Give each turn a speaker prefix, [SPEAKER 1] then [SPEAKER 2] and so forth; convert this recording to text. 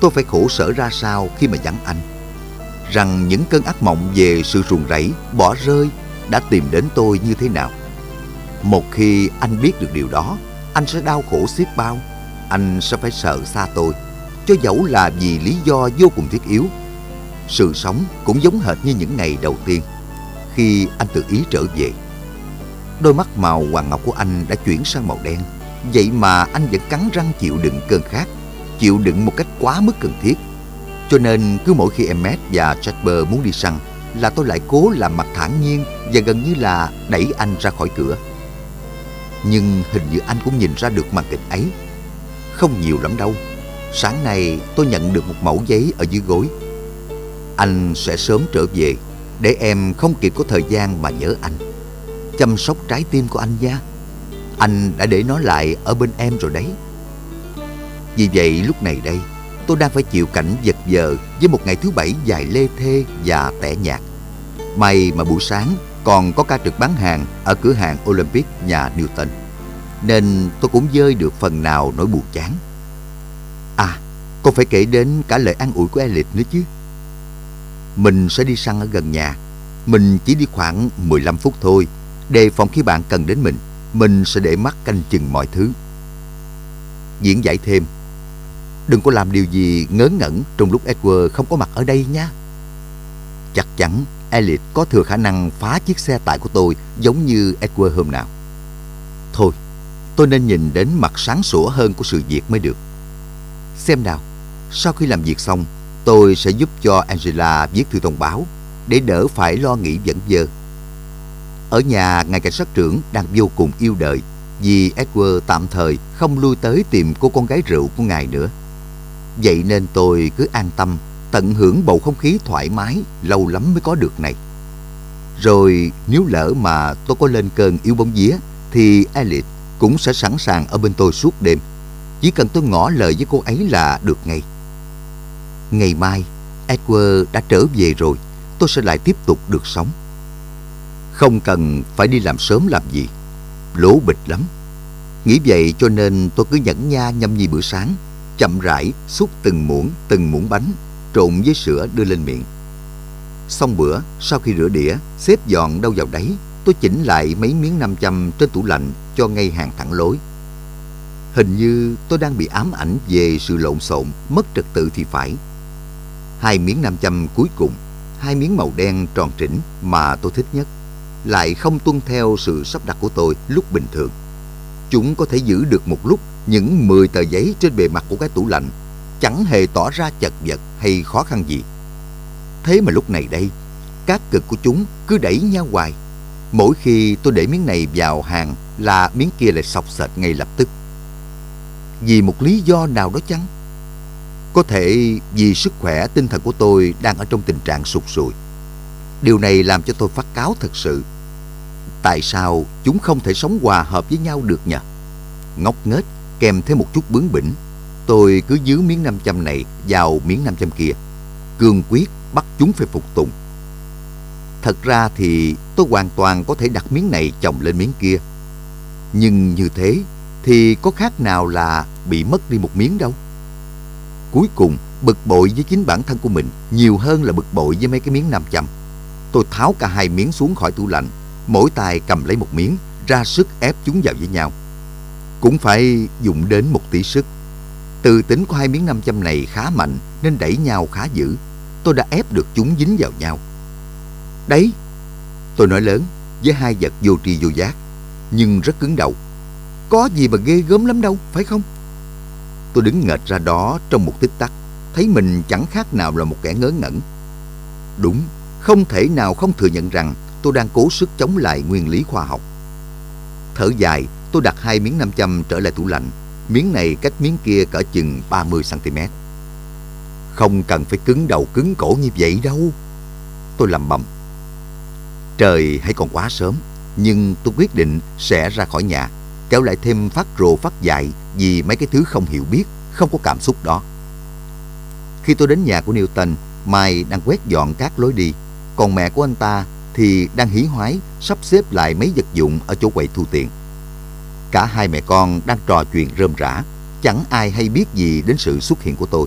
[SPEAKER 1] tôi phải khổ sở ra sao khi mà vắng anh. Rằng những cơn ác mộng về sự ruồng rẫy, bỏ rơi đã tìm đến tôi như thế nào. Một khi anh biết được điều đó, anh sẽ đau khổ xiết bao. Anh sẽ phải sợ xa tôi, cho dẫu là vì lý do vô cùng thiết yếu. Sự sống cũng giống hệt như những ngày đầu tiên, khi anh tự ý trở về. Đôi mắt màu hoàng ngọc của anh đã chuyển sang màu đen, vậy mà anh vẫn cắn răng chịu đựng cơn khát, chịu đựng một cách quá mức cần thiết. Cho nên cứ mỗi khi Emmet và Jasper muốn đi săn là tôi lại cố làm mặt thản nhiên và gần như là đẩy anh ra khỏi cửa. Nhưng hình như anh cũng nhìn ra được màn kịch ấy. Không nhiều lắm đâu. Sáng nay tôi nhận được một mẫu giấy ở dưới gối. Anh sẽ sớm trở về để em không kịp có thời gian mà nhớ anh. Chăm sóc trái tim của anh nha. Anh đã để nó lại ở bên em rồi đấy. Vì vậy lúc này đây, tôi đang phải chịu cảnh vật vờ với một ngày thứ bảy dài lê thê và tẻ nhạt. May mà buổi sáng còn có ca trực bán hàng ở cửa hàng Olympic nhà Newton. Nên tôi cũng dơi được phần nào nỗi buồn chán. À, còn phải kể đến cả lời an ủi của Elliot nữa chứ. Mình sẽ đi săn ở gần nhà. Mình chỉ đi khoảng 15 phút thôi. Đề phòng khi bạn cần đến mình, mình sẽ để mắt canh chừng mọi thứ. Diễn giải thêm, đừng có làm điều gì ngớ ngẩn trong lúc Edward không có mặt ở đây nha. Chắc chắn Elliot có thừa khả năng phá chiếc xe tải của tôi giống như Edward hôm nào. Thôi, tôi nên nhìn đến mặt sáng sủa hơn của sự việc mới được. Xem nào, sau khi làm việc xong, tôi sẽ giúp cho Angela viết thư thông báo để đỡ phải lo nghĩ dẫn dơ. Ở nhà, ngài cảnh sát trưởng đang vô cùng yêu đời vì Edward tạm thời không lui tới tìm cô con gái rượu của ngài nữa. Vậy nên tôi cứ an tâm tận hưởng bầu không khí thoải mái lâu lắm mới có được này. Rồi nếu lỡ mà tôi có lên cơn yếu bóng vía thì Elliot cũng sẽ sẵn sàng ở bên tôi suốt đêm. Chỉ cần tôi ngỏ lời với cô ấy là được ngay. Ngày mai, Edward đã trở về rồi, tôi sẽ lại tiếp tục được sống. Không cần phải đi làm sớm làm gì, lố bịch lắm. Nghĩ vậy cho nên tôi cứ nhẫn nha nhâm nhi bữa sáng, chậm rãi xúc từng muỗng từng muỗng bánh trộn với sữa đưa lên miệng. Xong bữa, sau khi rửa đĩa, xếp dọn đâu vào đấy, tôi chỉnh lại mấy miếng nam châm trên tủ lạnh cho ngay hàng thẳng lối. Hình như tôi đang bị ám ảnh về sự lộn xộn, mất trật tự thì phải. Hai miếng nam châm cuối cùng, hai miếng màu đen tròn trĩnh mà tôi thích nhất, lại không tuân theo sự sắp đặt của tôi lúc bình thường. Chúng có thể giữ được một lúc những 10 tờ giấy trên bề mặt của cái tủ lạnh chẳng hề tỏ ra chật vật hay khó khăn gì. Thế mà lúc này đây, các cực của chúng cứ đẩy nhau hoài. Mỗi khi tôi để miếng này vào hàng là miếng kia lại sọc sệt ngay lập tức. Vì một lý do nào đó chăng? Có thể vì sức khỏe tinh thần của tôi đang ở trong tình trạng sụt sùi. Điều này làm cho tôi phát cáo thật sự. Tại sao chúng không thể sống hòa hợp với nhau được nhỉ? Ngốc nghếch kèm thêm một chút bướng bỉnh Tôi cứ giữ miếng nam châm này vào miếng nam châm kia. Cương quyết bắt chúng phải phục tùng. Thật ra thì tôi hoàn toàn có thể đặt miếng này chồng lên miếng kia. Nhưng như thế thì có khác nào là bị mất đi một miếng đâu. Cuối cùng, bực bội với chính bản thân của mình nhiều hơn là bực bội với mấy cái miếng nam châm. Tôi tháo cả hai miếng xuống khỏi tủ lạnh, mỗi tay cầm lấy một miếng, ra sức ép chúng vào với nhau. Cũng phải dùng đến một tỷ sức. Từ tính của hai miếng nam châm này khá mạnh nên đẩy nhau khá dữ. Tôi đã ép được chúng dính vào nhau. Đấy, tôi nói lớn với hai vật vô tri vô giác, nhưng rất cứng đầu. Có gì mà ghê gớm lắm đâu, phải không? Tôi đứng nghệch ra đó trong một tích tắc, thấy mình chẳng khác nào là một kẻ ngớ ngẩn. Đúng, không thể nào không thừa nhận rằng tôi đang cố sức chống lại nguyên lý khoa học. Thở dài, tôi đặt hai miếng nam châm trở lại tủ lạnh Miếng này cách miếng kia cỡ chừng 30cm. Không cần phải cứng đầu cứng cổ như vậy đâu. Tôi lầm bầm. Trời hay còn quá sớm, nhưng tôi quyết định sẽ ra khỏi nhà, kéo lại thêm phát rồ phát dại vì mấy cái thứ không hiểu biết, không có cảm xúc đó. Khi tôi đến nhà của Newton, Mai đang quét dọn các lối đi, còn mẹ của anh ta thì đang hí hoái sắp xếp lại mấy vật dụng ở chỗ quầy thu tiền. Cả hai mẹ con đang trò chuyện rơm rã, chẳng ai hay biết gì đến sự xuất hiện của tôi.